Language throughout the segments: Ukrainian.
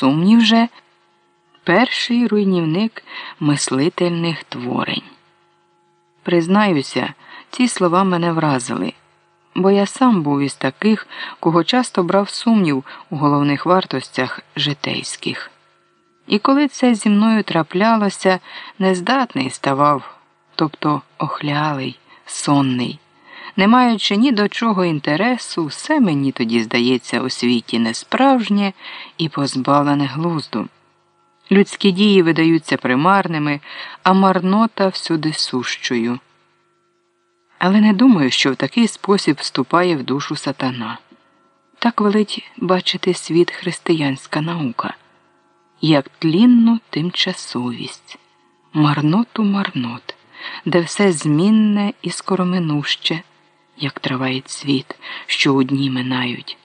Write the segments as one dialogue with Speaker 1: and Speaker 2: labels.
Speaker 1: сумнів же перший руйнівник мислительних творень. Признаюся, ці слова мене вразили, бо я сам був із таких, кого часто брав сумнів у головних вартостях житейських. І коли це зі мною траплялося, нездатний ставав, тобто охлялий, сонний. Не маючи ні до чого інтересу, все мені тоді здається у світі несправжнє і позбавлене глузду. Людські дії видаються примарними, а марнота всюди сущою. Але не думаю, що в такий спосіб вступає в душу сатана. Так велить бачити світ християнська наука, як тлінну тимчасовість, марноту марнот, де все змінне і скороминуще як триває світ, що у дні минають,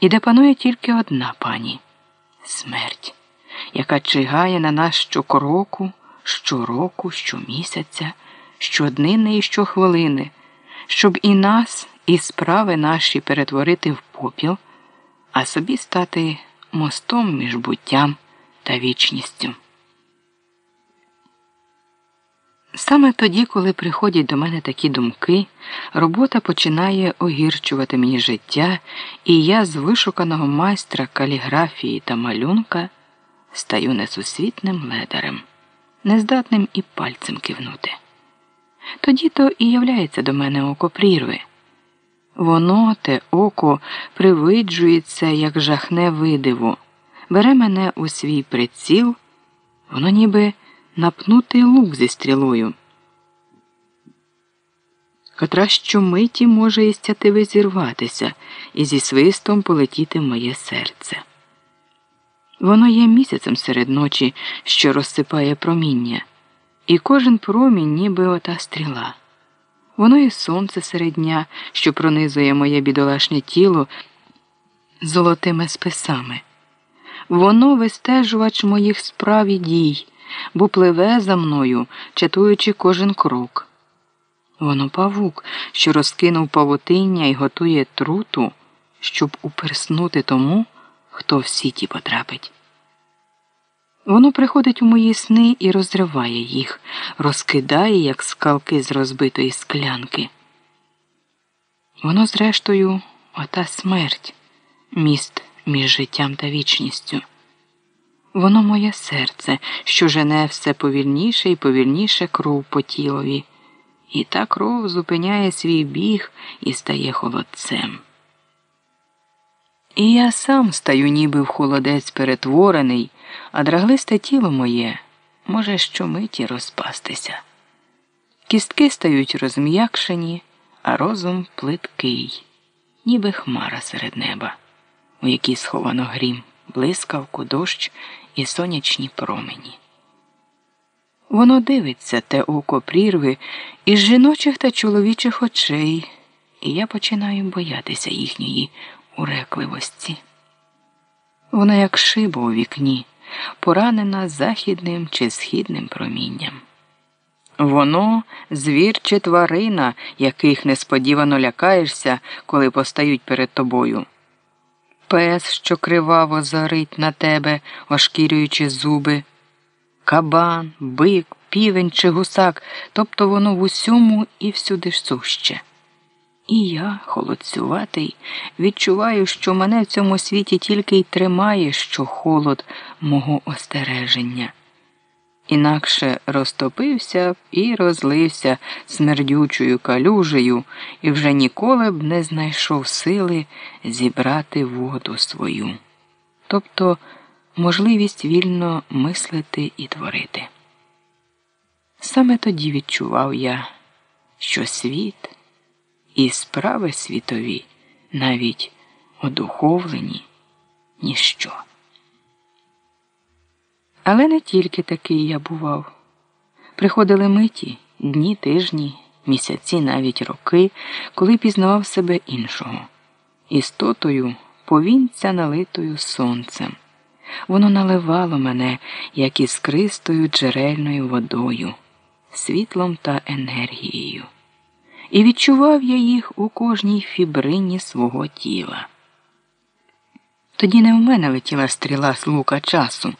Speaker 1: і де панує тільки одна пані смерть, яка чигає на нас щокроку, щороку, щомісяця, щоднини і щохвилини, щоб і нас, і справи наші перетворити в попіл, а собі стати мостом між буттям та вічністю. Саме тоді, коли приходять до мене такі думки, робота починає огірчувати мені життя, і я з вишуканого майстра каліграфії та малюнка стаю несусвітним ледарем, нездатним і пальцем кивнути. Тоді то і являється до мене око прірви. Воно, те око, привиджується, як жахне видиво, бере мене у свій приціл, воно ніби напнутий лук зі стрілою, котра щомиті може із тятиви зірватися і зі свистом полетіти моє серце. Воно є місяцем серед ночі, що розсипає проміння, і кожен промінь, ніби ота стріла. Воно є сонце серед дня, що пронизує моє бідолашнє тіло золотими списами. Воно вистежувач моїх справ і дій бо пливе за мною, чатуючи кожен крок. Воно павук, що розкинув павутиння і готує труту, щоб уперснути тому, хто в сіті потрапить. Воно приходить у мої сни і розриває їх, розкидає, як скалки з розбитої склянки. Воно, зрештою, ота смерть, міст між життям та вічністю. Воно моє серце, що жене все повільніше і повільніше кров по тілові, і та кров зупиняє свій біг і стає холодцем. І я сам стаю ніби в холодець перетворений, а драглисте тіло моє може щомиті розпастися. Кістки стають розм'якшені, а розум плиткий, ніби хмара серед неба, у якій сховано грім, блискавку, дощ і сонячні промені. Воно дивиться те око прірви із жіночих та чоловічих очей, і я починаю боятися їхньої урекливості. Вона, як шиба у вікні, поранена західним чи східним промінням. Воно звір чи тварина, яких несподівано лякаєшся, коли постають перед тобою пес, що криваво зарить на тебе, ошкірюючи зуби, кабан, бик, півень чи гусак, тобто воно в усьому і всюди ж суще. І я, холодцюватий, відчуваю, що мене в цьому світі тільки й тримає, що холод мого остереження інакше розтопився і розлився смердючою калюжею і вже ніколи б не знайшов сили зібрати воду свою, тобто можливість вільно мислити і творити. Саме тоді відчував я, що світ і справи світові навіть одуховлені ніщо. Але не тільки такий я бував. Приходили миті, дні, тижні, місяці, навіть роки, коли пізнавав себе іншого, істотою, повінця налитою сонцем. Воно наливало мене, як іскристою джерельною водою, світлом та енергією, і відчував я їх у кожній фібрині свого тіла. Тоді не в мене летіла стріла з лука часу.